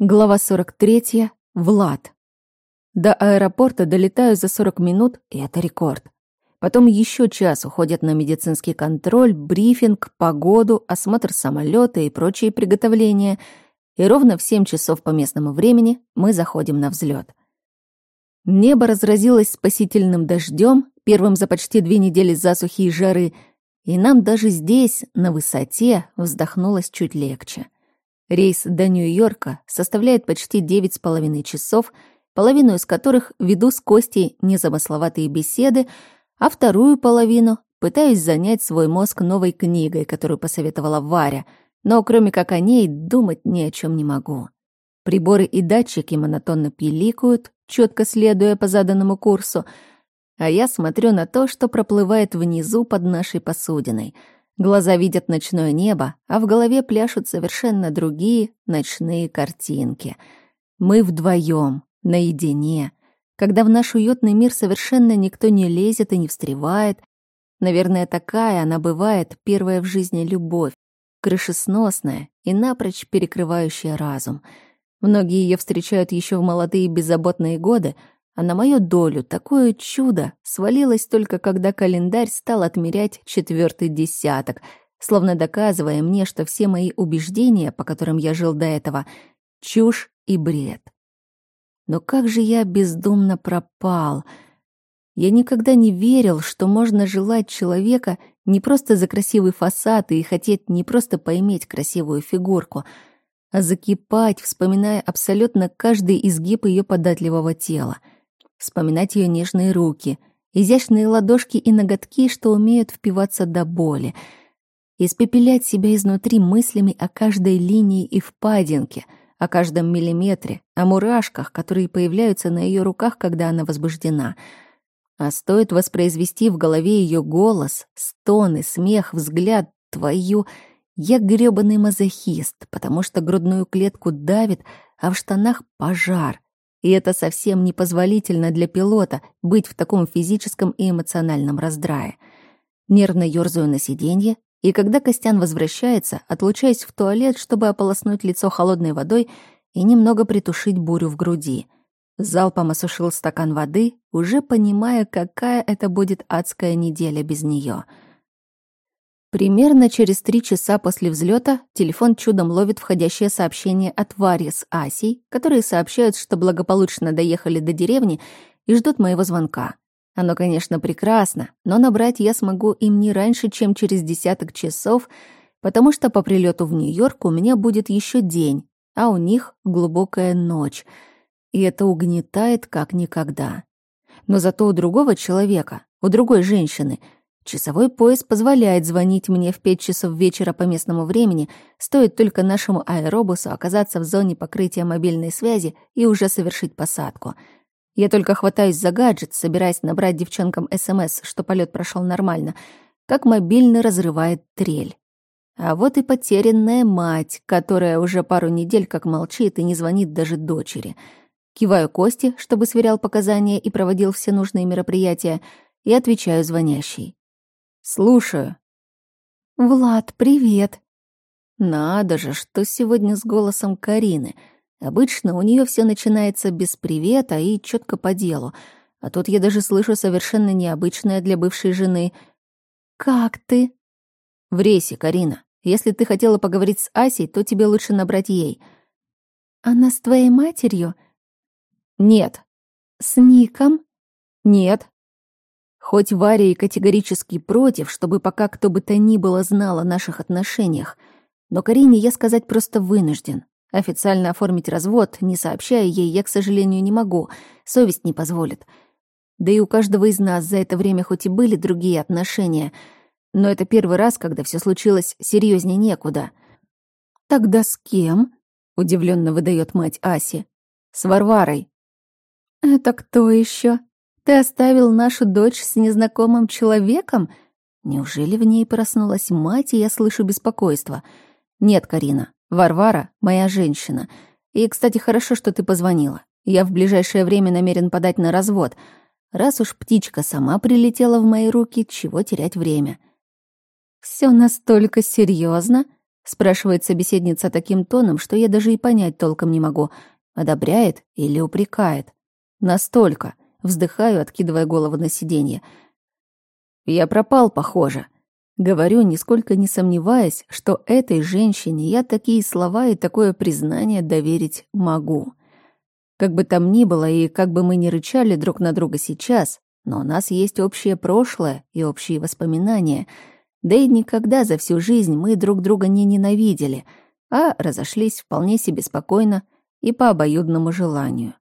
Глава 43. Влад. До аэропорта долетаю за 40 минут, и это рекорд. Потом еще час уходят на медицинский контроль, брифинг, погоду, осмотр самолета и прочие приготовления. И ровно в 7 часов по местному времени мы заходим на взлет. Небо разразилось спасительным дождем, первым за почти две недели засухи и жары, и нам даже здесь, на высоте, вздохнулось чуть легче. Рейс до Нью-Йорка составляет почти девять с половиной часов, половину из которых веду с Костей незамысловатые беседы, а вторую половину пытаюсь занять свой мозг новой книгой, которую посоветовала Варя, но кроме как о ней думать ни о чем не могу. Приборы и датчики монотонно пиликают, четко следуя по заданному курсу, а я смотрю на то, что проплывает внизу под нашей посудиной — Глаза видят ночное небо, а в голове пляшут совершенно другие ночные картинки. Мы вдвоем, наедине, когда в наш уютный мир совершенно никто не лезет и не встревает. Наверное, такая она бывает, первая в жизни любовь, крышесносная и напрочь перекрывающая разум. Многие ее встречают еще в молодые беззаботные годы — а на мою долю такое чудо свалилось только когда календарь стал отмерять четвертый десяток, словно доказывая мне, что все мои убеждения, по которым я жил до этого, чушь и бред. Но как же я бездумно пропал. Я никогда не верил, что можно желать человека не просто за красивый фасад и хотеть не просто поиметь красивую фигурку, а закипать, вспоминая абсолютно каждый изгиб ее податливого тела — вспоминать ее нежные руки, изящные ладошки и ноготки, что умеют впиваться до боли, испепелять себя изнутри мыслями о каждой линии и впадинке, о каждом миллиметре, о мурашках, которые появляются на ее руках, когда она возбуждена. А стоит воспроизвести в голове ее голос, стоны, смех, взгляд, твою... Я грёбаный мазохист, потому что грудную клетку давит, а в штанах пожар. И это совсем непозволительно для пилота быть в таком физическом и эмоциональном раздрае. Нервно ёрзаю на сиденье, и когда Костян возвращается, отлучаюсь в туалет, чтобы ополоснуть лицо холодной водой и немного притушить бурю в груди. Залпом осушил стакан воды, уже понимая, какая это будет адская неделя без неё. Примерно через три часа после взлета телефон чудом ловит входящее сообщение от Вари с Асей, которые сообщают, что благополучно доехали до деревни и ждут моего звонка. Оно, конечно, прекрасно, но набрать я смогу им не раньше, чем через десяток часов, потому что по прилету в Нью-Йорк у меня будет еще день, а у них глубокая ночь, и это угнетает как никогда. Но зато у другого человека, у другой женщины — Часовой пояс позволяет звонить мне в пять часов вечера по местному времени, стоит только нашему аэробусу оказаться в зоне покрытия мобильной связи и уже совершить посадку. Я только хватаюсь за гаджет, собираясь набрать девчонкам СМС, что полет прошел нормально, как мобильный разрывает трель. А вот и потерянная мать, которая уже пару недель как молчит и не звонит даже дочери. Киваю Кости, чтобы сверял показания и проводил все нужные мероприятия, и отвечаю звонящей. «Слушаю». «Влад, привет». Надо же, что сегодня с голосом Карины. Обычно у нее все начинается без привета и четко по делу. А тут я даже слышу совершенно необычное для бывшей жены. «Как ты?» «В рейсе, Карина. Если ты хотела поговорить с Асей, то тебе лучше набрать ей». «Она с твоей матерью?» «Нет». «С Ником?» «Нет». Хоть Варя и категорически против, чтобы пока кто бы то ни было знал о наших отношениях, но Карине я сказать просто вынужден. Официально оформить развод, не сообщая ей, я, к сожалению, не могу, совесть не позволит. Да и у каждого из нас за это время хоть и были другие отношения, но это первый раз, когда все случилось серьезнее некуда. «Тогда с кем?» — удивленно выдает мать Аси. «С Варварой». «Это кто еще? Ты оставил нашу дочь с незнакомым человеком? Неужели в ней проснулась мать, и я слышу беспокойство? Нет, Карина, Варвара — моя женщина. И, кстати, хорошо, что ты позвонила. Я в ближайшее время намерен подать на развод. Раз уж птичка сама прилетела в мои руки, чего терять время? Все настолько серьезно? спрашивает собеседница таким тоном, что я даже и понять толком не могу, одобряет или упрекает. Настолько. Вздыхаю, откидывая голову на сиденье. Я пропал, похоже. Говорю, нисколько не сомневаясь, что этой женщине я такие слова и такое признание доверить могу. Как бы там ни было и как бы мы ни рычали друг на друга сейчас, но у нас есть общее прошлое и общие воспоминания. Да и никогда за всю жизнь мы друг друга не ненавидели, а разошлись вполне себе спокойно и по обоюдному желанию.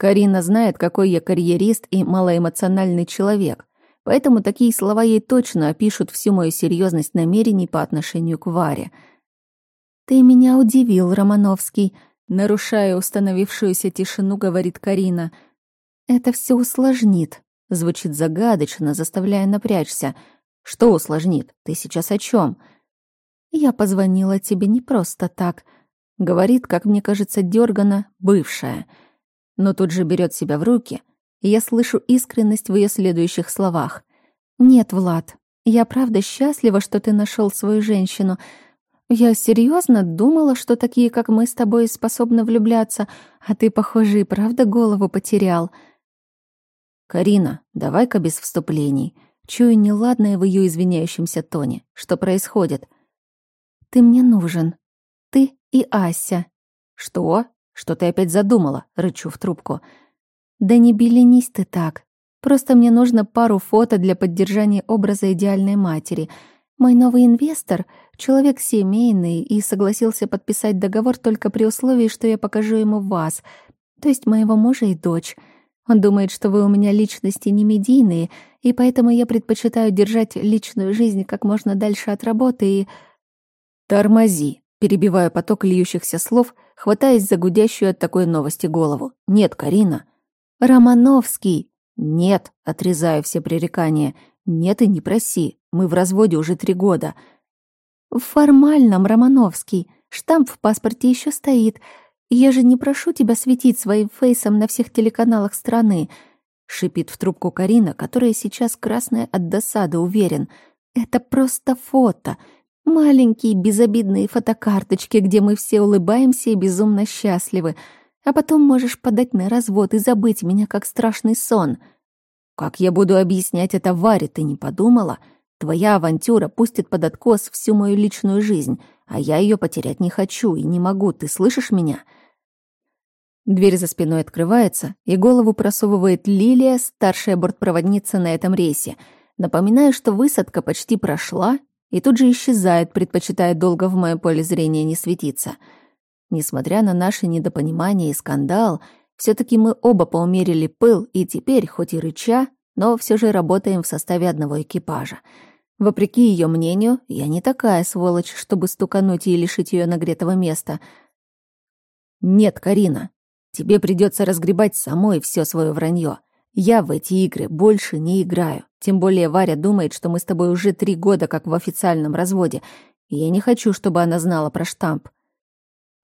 Карина знает, какой я карьерист и малоэмоциональный человек, поэтому такие слова ей точно опишут всю мою серьезность намерений по отношению к Варе. «Ты меня удивил, Романовский», нарушая установившуюся тишину, говорит Карина. «Это все усложнит», — звучит загадочно, заставляя напрячься. «Что усложнит? Ты сейчас о чем? «Я позвонила тебе не просто так», — говорит, как мне кажется, дергана бывшая — но тут же берет себя в руки, и я слышу искренность в ее следующих словах. «Нет, Влад, я правда счастлива, что ты нашел свою женщину. Я серьезно думала, что такие, как мы с тобой, способны влюбляться, а ты, похоже, и правда голову потерял». «Карина, давай-ка без вступлений». Чую неладное в ее извиняющемся тоне. Что происходит? «Ты мне нужен. Ты и Ася». «Что?» «Что ты опять задумала?» — рычу в трубку. «Да не беленись ты так. Просто мне нужно пару фото для поддержания образа идеальной матери. Мой новый инвестор — человек семейный и согласился подписать договор только при условии, что я покажу ему вас, то есть моего мужа и дочь. Он думает, что вы у меня личности не медийные, и поэтому я предпочитаю держать личную жизнь как можно дальше от работы и...» «Тормози», перебивая поток льющихся слов — хватаясь за гудящую от такой новости голову. «Нет, Карина». «Романовский!» «Нет», — отрезаю все пререкания. «Нет и не проси. Мы в разводе уже три года». «В формальном, Романовский. Штамп в паспорте еще стоит. Я же не прошу тебя светить своим фейсом на всех телеканалах страны», — шипит в трубку Карина, которая сейчас красная от досады, уверен. «Это просто фото. Маленькие безобидные фотокарточки, где мы все улыбаемся и безумно счастливы. А потом можешь подать на развод и забыть меня, как страшный сон. Как я буду объяснять это Варе, ты не подумала? Твоя авантюра пустит под откос всю мою личную жизнь, а я ее потерять не хочу и не могу, ты слышишь меня?» Дверь за спиной открывается, и голову просовывает Лилия, старшая бортпроводница на этом рейсе. Напоминаю, что высадка почти прошла, и тут же исчезает, предпочитая долго в моем поле зрения не светиться. Несмотря на наши недопонимания и скандал, все таки мы оба поумерили пыл и теперь, хоть и рыча, но все же работаем в составе одного экипажа. Вопреки ее мнению, я не такая сволочь, чтобы стукануть и лишить ее нагретого места. Нет, Карина, тебе придется разгребать самой все свое вранье. Я в эти игры больше не играю. Тем более Варя думает, что мы с тобой уже три года как в официальном разводе, я не хочу, чтобы она знала про штамп».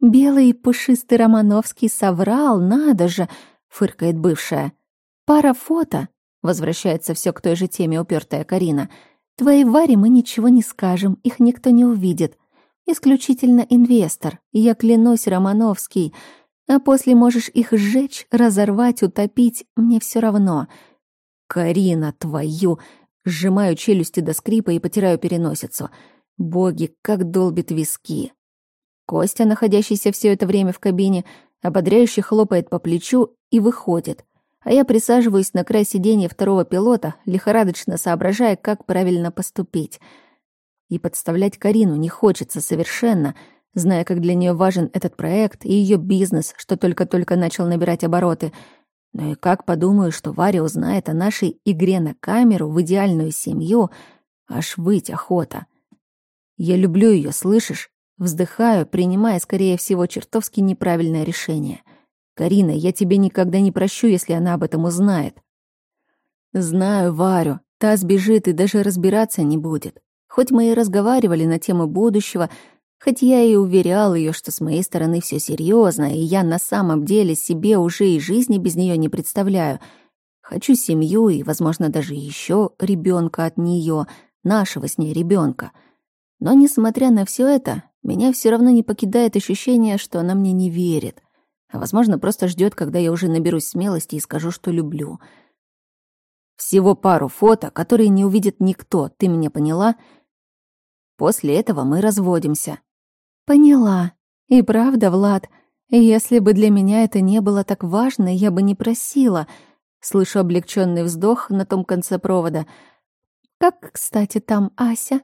«Белый пушистый Романовский соврал, надо же!» — фыркает бывшая. «Пара фото!» — возвращается все к той же теме упертая Карина. «Твоей Варе мы ничего не скажем, их никто не увидит. Исключительно инвестор, я клянусь, Романовский. А после можешь их сжечь, разорвать, утопить, мне все равно. Карина, твою! Сжимаю челюсти до скрипа и потираю переносицу. Боги, как долбит виски. Костя, находящийся все это время в кабине, ободряюще хлопает по плечу и выходит. А я присаживаюсь на край сиденья второго пилота, лихорадочно соображая, как правильно поступить. И подставлять Карину не хочется совершенно — зная, как для нее важен этот проект и ее бизнес, что только-только начал набирать обороты. Но и как подумаю, что Варя узнает о нашей игре на камеру в идеальную семью, аж выть охота. Я люблю ее, слышишь? Вздыхаю, принимая, скорее всего, чертовски неправильное решение. Карина, я тебе никогда не прощу, если она об этом узнает. Знаю Варю, та сбежит и даже разбираться не будет. Хоть мы и разговаривали на тему будущего, Хоть я и уверял ее, что с моей стороны все серьезно, и я на самом деле себе уже и жизни без нее не представляю. Хочу семью и, возможно, даже еще ребенка от нее, нашего с ней ребенка. Но, несмотря на все это, меня все равно не покидает ощущение, что она мне не верит. А, возможно, просто ждет, когда я уже наберусь смелости и скажу, что люблю. Всего пару фото, которые не увидит никто, ты меня поняла? После этого мы разводимся. Поняла. И правда, Влад, если бы для меня это не было так важно, я бы не просила. Слышу облегченный вздох на том конце провода. Как, кстати, там Ася?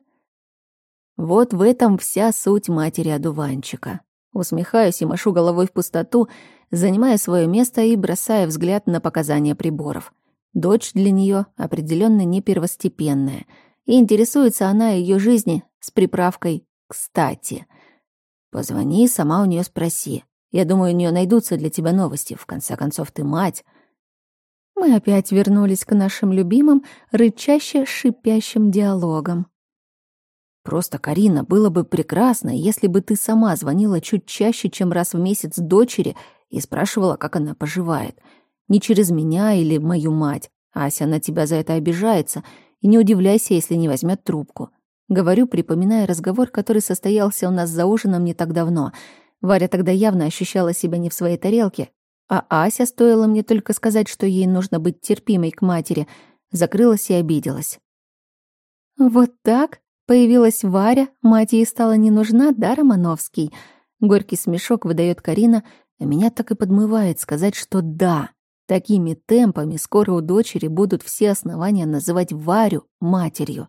Вот в этом вся суть матери одуванчика. Усмехаюсь и машу головой в пустоту, занимая свое место и бросая взгляд на показания приборов. Дочь для нее определенно не первостепенная, и интересуется она ее жизни с приправкой «кстати». Позвони, сама у нее спроси. Я думаю, у нее найдутся для тебя новости. В конце концов, ты мать. Мы опять вернулись к нашим любимым, рычаще шипящим диалогам. Просто, Карина, было бы прекрасно, если бы ты сама звонила чуть чаще, чем раз в месяц дочери и спрашивала, как она поживает. Не через меня или мою мать. Ася на тебя за это обижается, и не удивляйся, если не возьмет трубку. Говорю, припоминая разговор, который состоялся у нас за ужином не так давно. Варя тогда явно ощущала себя не в своей тарелке, а Ася, стоило мне только сказать, что ей нужно быть терпимой к матери, закрылась и обиделась. «Вот так?» Появилась Варя, мать ей стала не нужна, да, Романовский? Горький смешок выдает Карина, а меня так и подмывает сказать, что да. Такими темпами скоро у дочери будут все основания называть Варю матерью.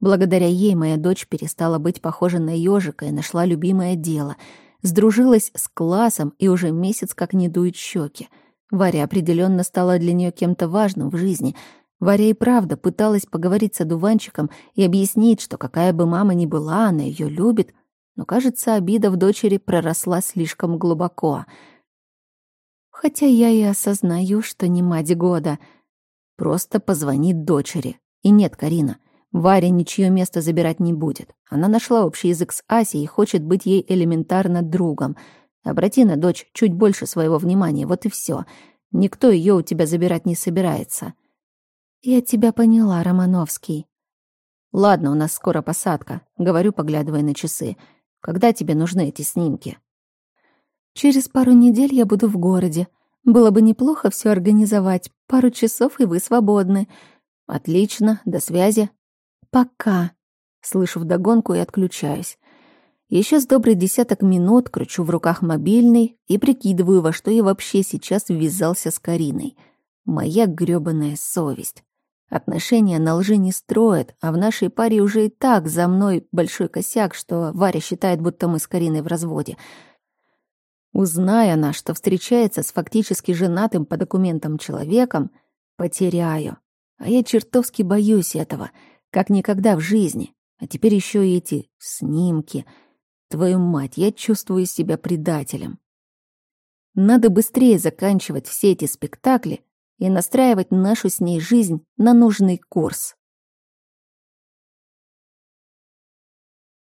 Благодаря ей моя дочь перестала быть похожа на ежика и нашла любимое дело. Сдружилась с классом и уже месяц как не дует щеки. Варя определенно стала для нее кем-то важным в жизни — Варя и правда пыталась поговорить с одуванчиком и объяснить, что какая бы мама ни была, она ее любит, но, кажется, обида в дочери проросла слишком глубоко. Хотя я и осознаю, что не мать года. Просто позвонит дочери. И нет, Карина, Варя ничье место забирать не будет. Она нашла общий язык с Асей и хочет быть ей элементарно другом. Обрати на дочь чуть больше своего внимания, вот и все. Никто ее у тебя забирать не собирается. «Я тебя поняла, Романовский». «Ладно, у нас скоро посадка», — говорю, поглядывая на часы. «Когда тебе нужны эти снимки?» «Через пару недель я буду в городе. Было бы неплохо все организовать. Пару часов, и вы свободны». «Отлично, до связи». «Пока», — слышу вдогонку и отключаюсь. Еще с добрый десяток минут кручу в руках мобильный и прикидываю, во что я вообще сейчас ввязался с Кариной. Моя грёбаная совесть. Отношения на лжи не строят, а в нашей паре уже и так за мной большой косяк, что Варя считает, будто мы с Кариной в разводе. Узная она, что встречается с фактически женатым по документам человеком, потеряю. А я чертовски боюсь этого, как никогда в жизни. А теперь еще и эти снимки. Твою мать, я чувствую себя предателем. Надо быстрее заканчивать все эти спектакли и настраивать нашу с ней жизнь на нужный курс.